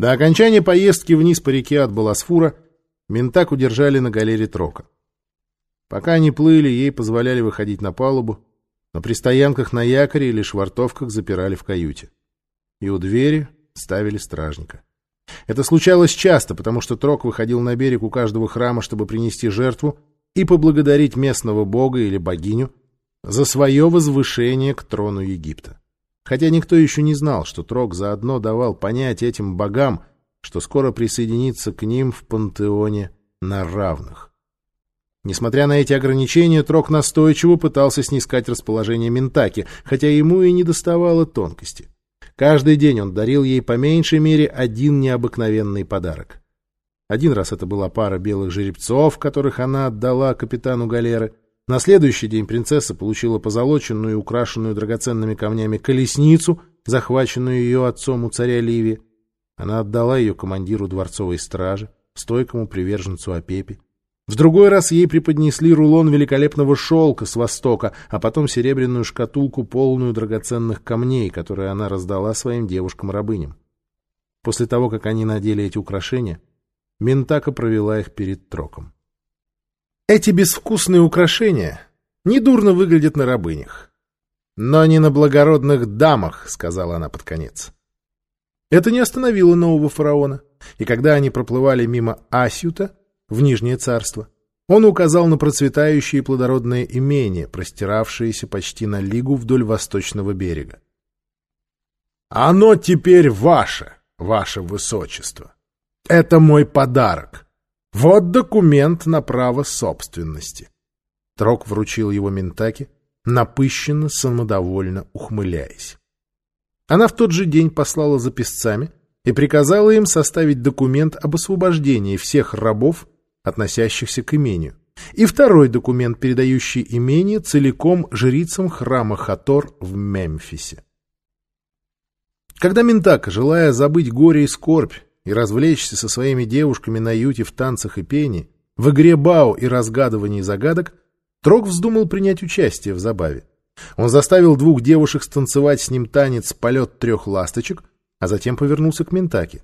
До окончания поездки вниз по реке от Баласфура Ментак удержали на галере Трока. Пока они плыли, ей позволяли выходить на палубу, но при стоянках на якоре или швартовках запирали в каюте. И у двери ставили стражника. Это случалось часто, потому что Трок выходил на берег у каждого храма, чтобы принести жертву и поблагодарить местного бога или богиню за свое возвышение к трону Египта. Хотя никто еще не знал, что Трок заодно давал понять этим богам, что скоро присоединится к ним в пантеоне на равных. Несмотря на эти ограничения, Трок настойчиво пытался снискать расположение Ментаки, хотя ему и не доставало тонкости. Каждый день он дарил ей по меньшей мере один необыкновенный подарок. Один раз это была пара белых жеребцов, которых она отдала капитану галеры. На следующий день принцесса получила позолоченную и украшенную драгоценными камнями колесницу, захваченную ее отцом у царя Ливии. Она отдала ее командиру дворцовой стражи, стойкому приверженцу Апепи. В другой раз ей преподнесли рулон великолепного шелка с востока, а потом серебряную шкатулку, полную драгоценных камней, которые она раздала своим девушкам-рабыням. После того, как они надели эти украшения, Ментака провела их перед троком. Эти безвкусные украшения недурно выглядят на рабынях. Но не на благородных дамах, — сказала она под конец. Это не остановило нового фараона, и когда они проплывали мимо Асюта, в Нижнее царство. Он указал на процветающие плодородные имения, простиравшиеся почти на лигу вдоль восточного берега. «Оно теперь ваше, ваше высочество. Это мой подарок. Вот документ на право собственности». Трок вручил его Ментаке, напыщенно, самодовольно ухмыляясь. Она в тот же день послала за писцами и приказала им составить документ об освобождении всех рабов относящихся к имению, и второй документ, передающий имение целиком жрицам храма Хатор в Мемфисе. Когда Ментака, желая забыть горе и скорбь и развлечься со своими девушками на юте в танцах и пении, в игре бау и разгадывании загадок, Трок вздумал принять участие в забаве. Он заставил двух девушек станцевать с ним танец «Полет трех ласточек», а затем повернулся к Ментаке.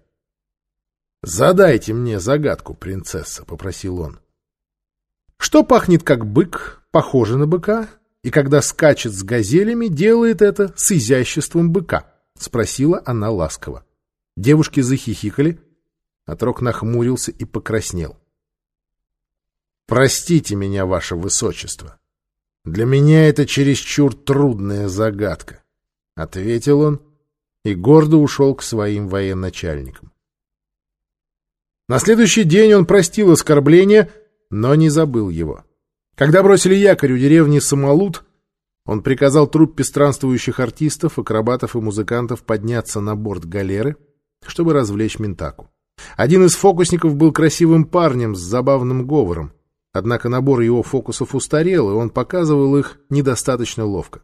«Задайте мне загадку, принцесса», — попросил он. «Что пахнет как бык, похоже на быка, и когда скачет с газелями, делает это с изяществом быка?» — спросила она ласково. Девушки захихикали, а Трок нахмурился и покраснел. «Простите меня, ваше высочество. Для меня это чересчур трудная загадка», — ответил он и гордо ушел к своим военачальникам. На следующий день он простил оскорбление, но не забыл его. Когда бросили якорь у деревни Самолут, он приказал труппе странствующих артистов, акробатов и музыкантов подняться на борт галеры, чтобы развлечь Ментаку. Один из фокусников был красивым парнем с забавным говором, однако набор его фокусов устарел, и он показывал их недостаточно ловко.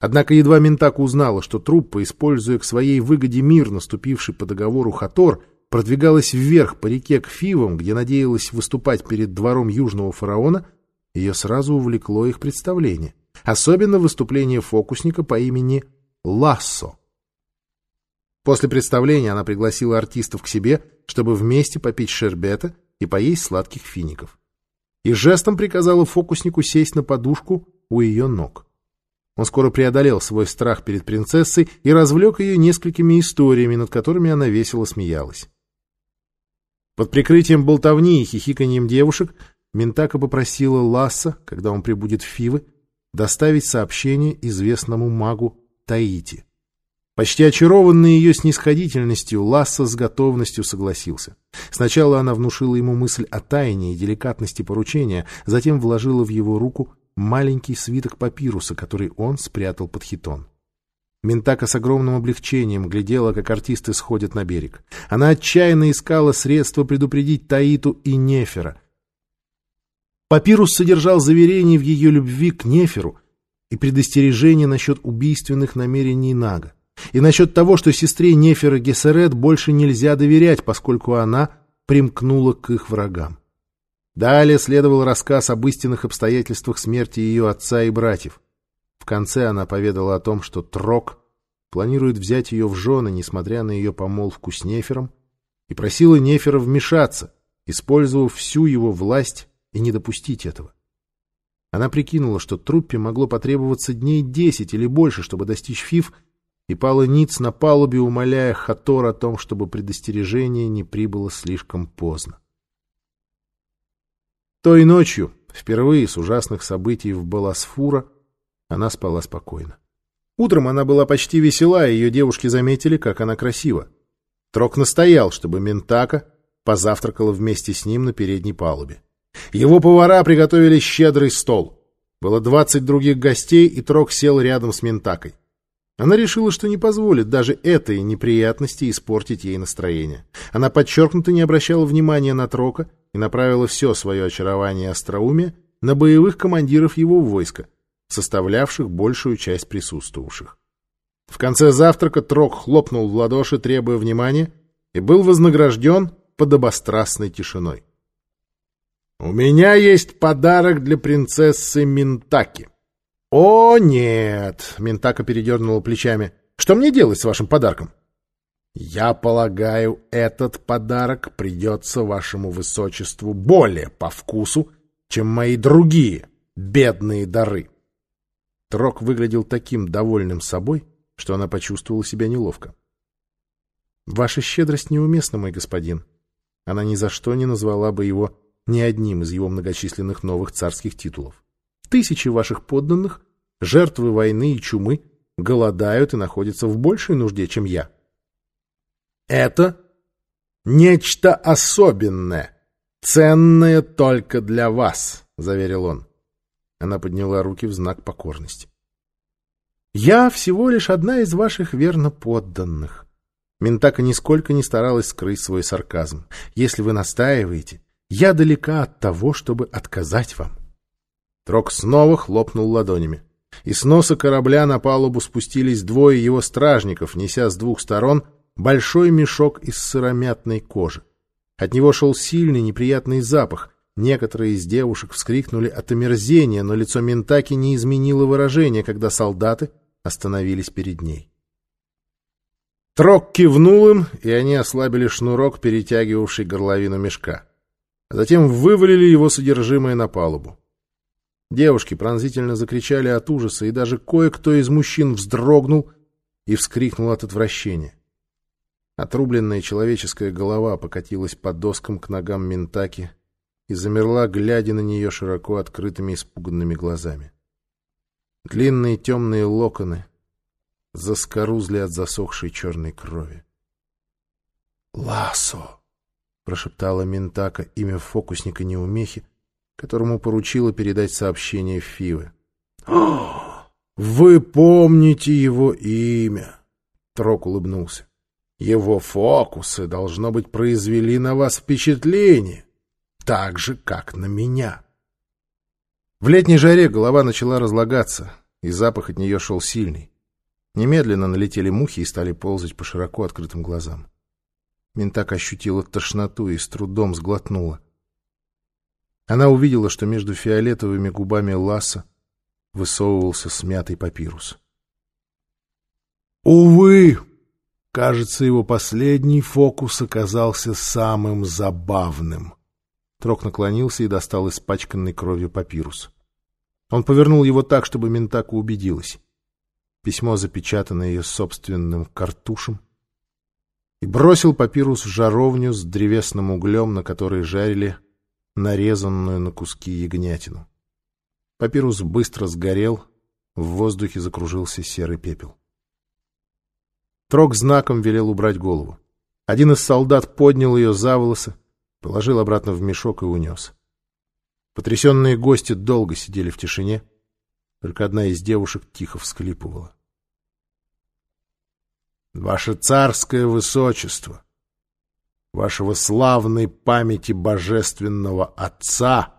Однако едва Ментаку узнала, что труппа, используя к своей выгоде мир, наступивший по договору Хатор, продвигалась вверх по реке к Фивам, где надеялась выступать перед двором южного фараона, ее сразу увлекло их представление. Особенно выступление фокусника по имени Лассо. После представления она пригласила артистов к себе, чтобы вместе попить шербета и поесть сладких фиников. И жестом приказала фокуснику сесть на подушку у ее ног. Он скоро преодолел свой страх перед принцессой и развлек ее несколькими историями, над которыми она весело смеялась. Под прикрытием болтовни и хихиканьем девушек Ментака попросила Ласса, когда он прибудет в Фивы, доставить сообщение известному магу Таити. Почти очарованный ее снисходительностью, Ласса с готовностью согласился. Сначала она внушила ему мысль о тайне и деликатности поручения, затем вложила в его руку маленький свиток папируса, который он спрятал под хитон. Ментака с огромным облегчением глядела, как артисты сходят на берег. Она отчаянно искала средства предупредить Таиту и Нефера. Папирус содержал заверение в ее любви к Неферу и предостережение насчет убийственных намерений Нага, и насчет того, что сестре Нефера Гессерет больше нельзя доверять, поскольку она примкнула к их врагам. Далее следовал рассказ об истинных обстоятельствах смерти ее отца и братьев. В конце она поведала о том, что Трок планирует взять ее в жены, несмотря на ее помолвку с Нефером, и просила Нефера вмешаться, использовав всю его власть и не допустить этого. Она прикинула, что труппе могло потребоваться дней десять или больше, чтобы достичь Фиф, и пала ниц на палубе, умоляя Хатор о том, чтобы предостережение не прибыло слишком поздно. Той ночью, впервые с ужасных событий в Баласфура, она спала спокойно. Утром она была почти весела, и ее девушки заметили, как она красива. Трок настоял, чтобы Ментака позавтракала вместе с ним на передней палубе. Его повара приготовили щедрый стол. Было двадцать других гостей, и Трок сел рядом с Ментакой. Она решила, что не позволит даже этой неприятности испортить ей настроение. Она подчеркнуто не обращала внимания на Трока и направила все свое очарование и остроумие на боевых командиров его войска, составлявших большую часть присутствовавших. В конце завтрака Трок хлопнул в ладоши, требуя внимания, и был вознагражден подобострастной тишиной. «У меня есть подарок для принцессы Минтаки». «О, нет!» — Минтака передернула плечами. «Что мне делать с вашим подарком?» «Я полагаю, этот подарок придется вашему высочеству более по вкусу, чем мои другие бедные дары». Трок выглядел таким довольным собой, что она почувствовала себя неловко. «Ваша щедрость неуместна, мой господин». Она ни за что не назвала бы его ни одним из его многочисленных новых царских титулов. Тысячи ваших подданных, жертвы войны и чумы, голодают и находятся в большей нужде, чем я. Это нечто особенное, ценное только для вас, — заверил он. Она подняла руки в знак покорности. «Я всего лишь одна из ваших верно подданных». Ментака нисколько не старалась скрыть свой сарказм. «Если вы настаиваете, я далека от того, чтобы отказать вам». Трок снова хлопнул ладонями. И с носа корабля на палубу спустились двое его стражников, неся с двух сторон большой мешок из сыромятной кожи. От него шел сильный неприятный запах, Некоторые из девушек вскрикнули от омерзения, но лицо Ментаки не изменило выражение, когда солдаты остановились перед ней. Трок кивнул им, и они ослабили шнурок, перетягивавший горловину мешка. Затем вывалили его содержимое на палубу. Девушки пронзительно закричали от ужаса, и даже кое-кто из мужчин вздрогнул и вскрикнул от отвращения. Отрубленная человеческая голова покатилась по доскам к ногам Ментаки, и замерла, глядя на нее широко открытыми испуганными глазами. Длинные темные локоны заскорузли от засохшей черной крови. «Ласо!» — прошептала Ментака имя фокусника неумехи, которому поручила передать сообщение Фивы. «Вы помните его имя!» Трок улыбнулся. «Его фокусы, должно быть, произвели на вас впечатление так же, как на меня. В летней жаре голова начала разлагаться, и запах от нее шел сильный. Немедленно налетели мухи и стали ползать по широко открытым глазам. Ментак ощутила тошноту и с трудом сглотнула. Она увидела, что между фиолетовыми губами Ласса высовывался смятый папирус. Увы, кажется, его последний фокус оказался самым забавным. Трок наклонился и достал испачканный кровью папирус. Он повернул его так, чтобы Ментака убедилась. Письмо запечатано ее собственным картушем. И бросил папирус в жаровню с древесным углем, на которой жарили нарезанную на куски ягнятину. Папирус быстро сгорел, в воздухе закружился серый пепел. Трок знаком велел убрать голову. Один из солдат поднял ее за волосы, положил обратно в мешок и унес. Потрясенные гости долго сидели в тишине, только одна из девушек тихо всклипывала. «Ваше царское высочество, вашего славной памяти божественного отца!»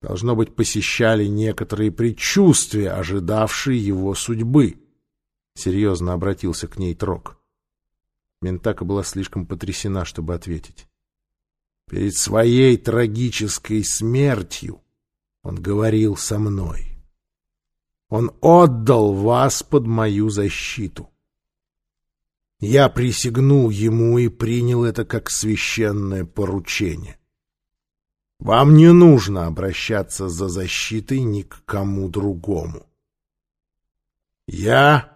Должно быть, посещали некоторые предчувствия, ожидавшие его судьбы. Серьезно обратился к ней Трок. Ментака была слишком потрясена, чтобы ответить. Перед своей трагической смертью он говорил со мной. Он отдал вас под мою защиту. Я присягнул ему и принял это как священное поручение. Вам не нужно обращаться за защитой ни к кому другому. Я,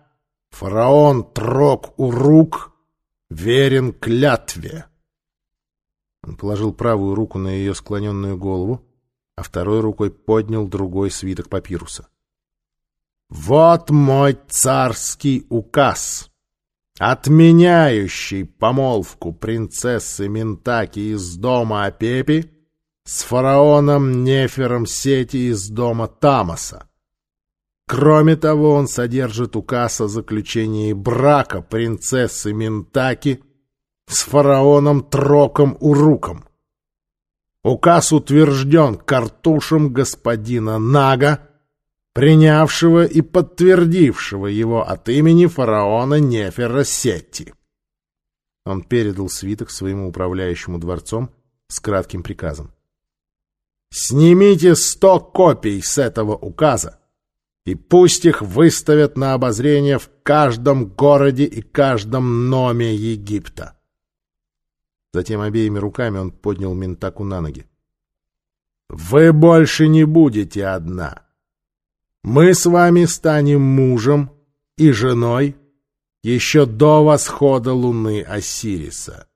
фараон Трок-Урук, верен клятве. Он положил правую руку на ее склоненную голову, а второй рукой поднял другой свиток папируса. «Вот мой царский указ, отменяющий помолвку принцессы Ментаки из дома Апепи с фараоном Нефером Сети из дома Тамаса. Кроме того, он содержит указ о заключении брака принцессы Ментаки с фараоном Троком Уруком. Указ утвержден картушем господина Нага, принявшего и подтвердившего его от имени фараона Нефера Сетти. Он передал свиток своему управляющему дворцом с кратким приказом. «Снимите сто копий с этого указа, и пусть их выставят на обозрение в каждом городе и каждом номе Египта». Затем обеими руками он поднял Ментаку на ноги. «Вы больше не будете одна. Мы с вами станем мужем и женой еще до восхода луны Осириса».